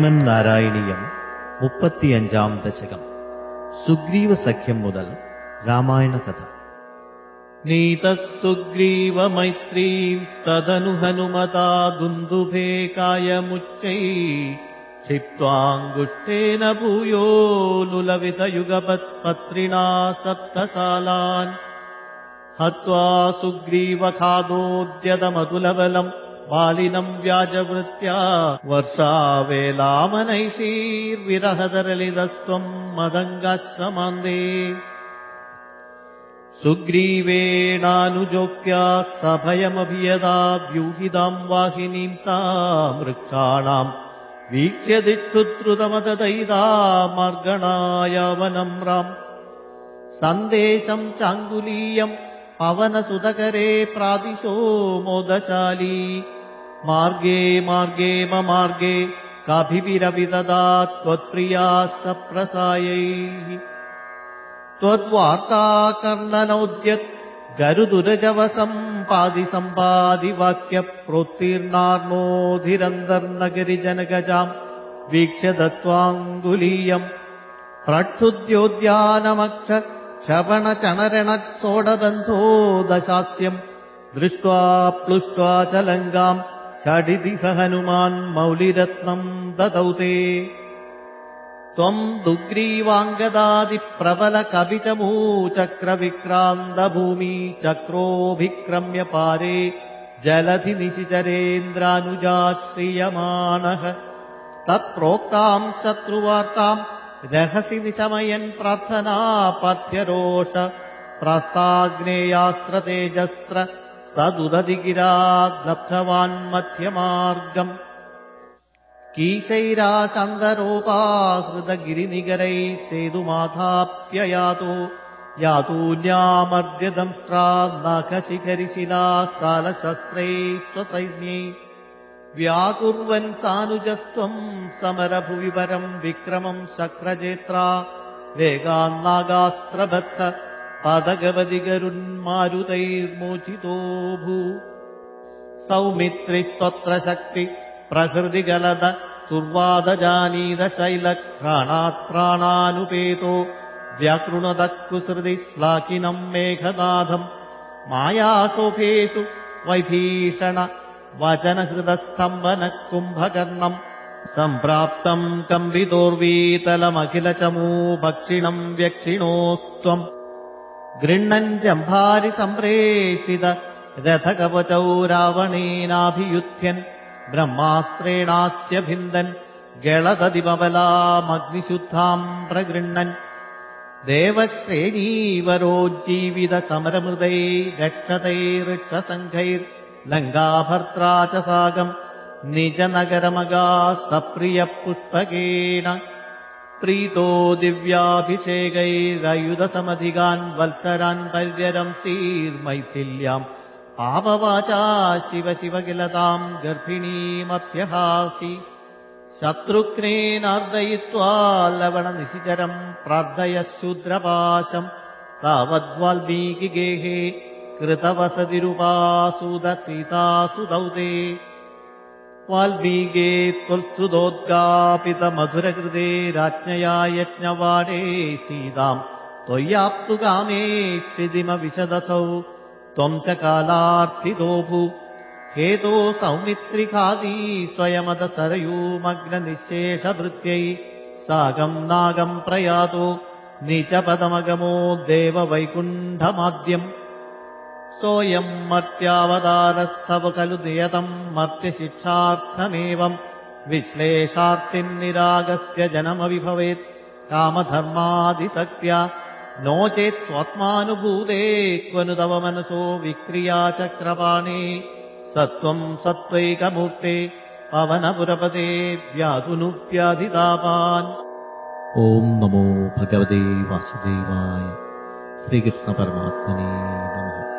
പാരായണീയം മുപ്പത്തിയഞ്ചാം ദശകം സുഗ്രീവസഖ്യം മുതൽ രാമായണ കഥ नीतः सुग्रीवमैत्रीम् तदनु हनुमता दुन्दुभे कायमुच्चै क्षिप्त्वाङ्गुष्ठेन भूयो लुलवितयुगपत्पत्रिणा सप्तसालान् हत्वा सुग्रीवखादोद्यतमतुलबलम् बालिनम् व्याजवृत्त्या वर्षावेलामनैषीर्विरहदरलितस्त्वम् मदङ्गाश्रमान्दे सुग्रीवेणानुजोक्त्या सभयमभियदा व्यूहिताम् वाहिनीम् ताम् वृक्षाणाम् वीक्ष्य दिक्षुद्रुतमददैदा मार्गणायावनम् राम्। सन्देशम् चाङ्गुलीयम् पवनसुतकरे प्रादिशो मोदशाली। मार्गे मार्गे ममार्गे काभिविरविददा त्वत्प्रिया सप्रसायैः। त्वद्वार्ताकर्णनोद्यत् गरुदुरजवसम् पादिसम्पादिवाक्यप्रोत्तीर्णार्णोऽधिरन्तर्नगरिजनगजाम् वीक्ष्य दत्त्वाङ्गुलीयम् प्रक्षुद्योद्यानमक्ष क्षपणचणरणसोडबन्धो दशास्यम् दृष्ट्वा प्लुष्ट्वा च लङ्गाम् षडिति स हनुमान् मौलिरत्नम् ददौ ते। त्वम् दुग्रीवाङ्गदादिप्रबलकविचमूचक्रविक्रान्तभूमि चक्रोऽभिक्रम्य पारे जलधिनिशिचरेन्द्रानुजाश्रियमाणः तत्प्रोक्ताम् शत्रुवार्ताम् रहसि निशमयन् प्रार्थना पार्थ्यरोष प्रास्ताग्नेयास्त्रतेजस्त्र सदुदधिगिराद्लब्धवान्मध्यमार्गम् कीशैराशान्तरोपाहृतगिरिनिगरैः सेतुमाथाप्ययातो यातून्यामर्द्यदंष्ट्रान्नाखशिखरिशिलास्तालशस्त्रैः स्वसैन्यै व्याकुर्वन् सानुजस्त्वम् समरभुवि परम् विक्रमम् शक्रजेत्रा वेगान्नागास्त्रबत्त पदगवदिगरुन्मारुतैर्मोचितो भू सौमित्रिस्त्वत्र शक्ति प्रहृतिगलद तुर्वादजानीदशैलघ्राणात् प्राणानुपेतो व्यकृणदः कुसृति श्लाकिनम् मेघनाथम् मायाशोभेषु वैभीषण वचनहृदस्तम्भनः कुम्भकर्णम् सम्प्राप्तम् कम्बितोर्वीतलमखिलचमू भक्षिणम् व्यक्षिणोस्त्वम् गृह्णन् जम्भारि सम्प्रेषित रथकवचौ रावणेनाभियुध्यन् ब्रह्मास्त्रेणास्य भिन्दन् गळददिमबलामग्निशुद्धाम् प्रगृह्णन् देवश्रेणीवरोज्जीवितसमरमृदै रक्षतैरक्षसङ्घैर्लङ्गाभर्त्रा च सागम् निजनगरमगा सप्रियः पुष्पकेन प्रीतो दिव्याभिषेकैरयुधसमधिगान् वत्सरान् पर्यरंसीर्मैथिल्याम् पापवाचा शिव शिव किलताम् गर्भिणीमप्यहासि। शत्रुघ्नेनार्दयित्वा लवणनिशिचरम् प्रार्थय शूद्रपाशम् तावद्वाल्मीकिगेहे कृतवसतिरुपासुदसीतासुदौ ते वाल्मीके त्वत्सुदोद्गापितमधुरकृते राज्ञया यज्ञवाणे सीताम् त्वय्याप्तु कामे क्षिदिमविशदसौ त्वम् च कालार्थितोभू हेतो सौमित्रिखादी स्वयमदसरयूमग्ननिःशेषभृत्यै सागम् नागम् प्रयातो। निचपदमगमो देववैकुण्ठमाद्यम् सोऽयम् मर्त्यावतारस्तव खलु नियतम् मर्त्यशिक्षार्थमेवम् विश्लेषार्थिन्निरागस्य जनमविभवेत् कामधर्मादिशक्त्या नो चेत् स्वात्मानुभूते क्वनु तव मनसो विक्रिया चक्रपाणे सत्त्वम् पवनपुरपते व्याधुनुव्याधितापान् ॐ नमो भगवते वासुदेवाय श्रीकृष्णपरमात्मने नमः